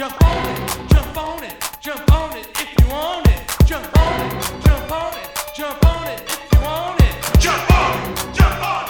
Jump on it, jump on it, jump on it if you want it. Jump on it, jump on it, jump on it if you want it. Jump on, jump on,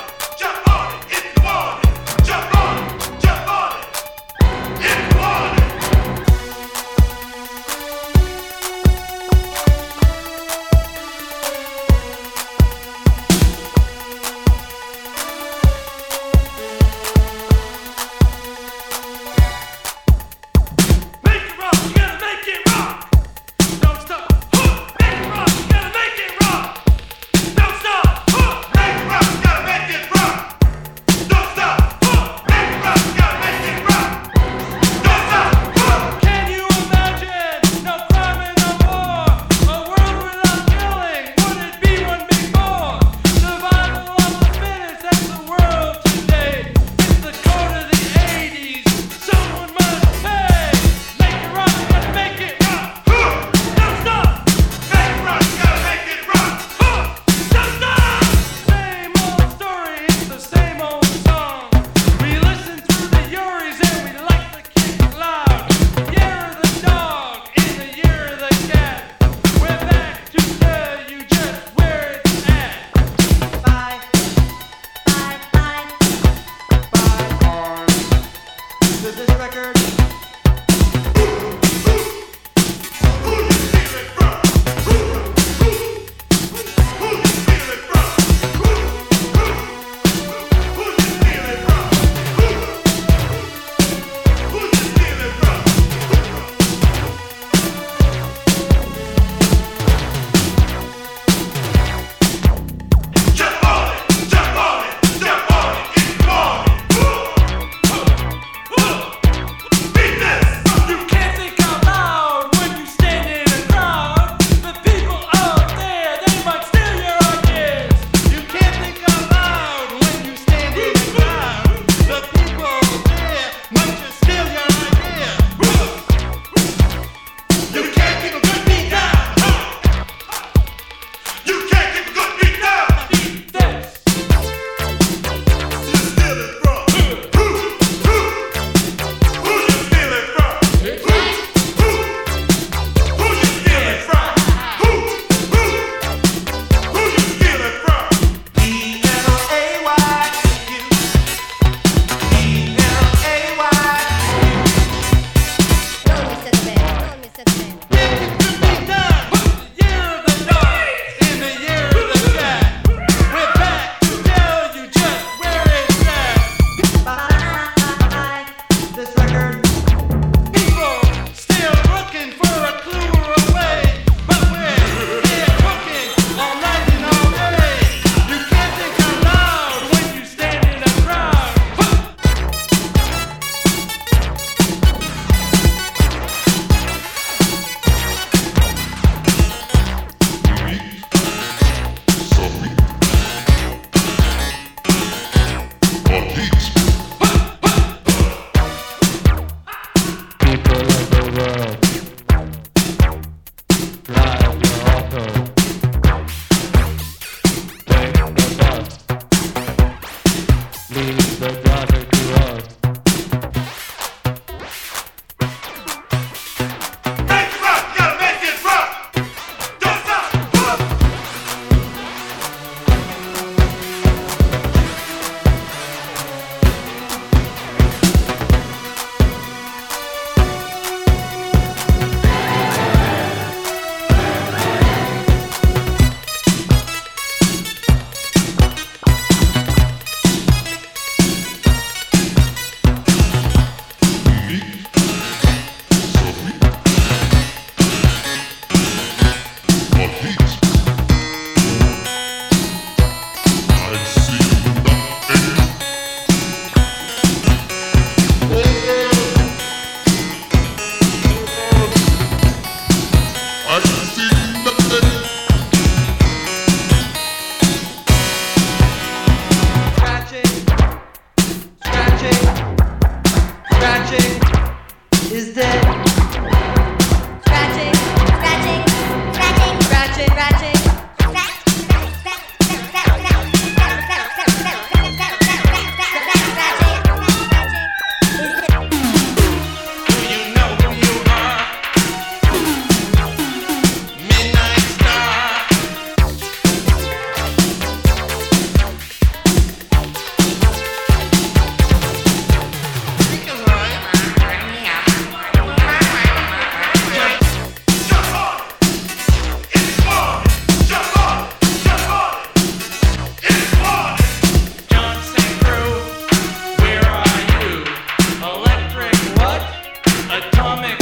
atomic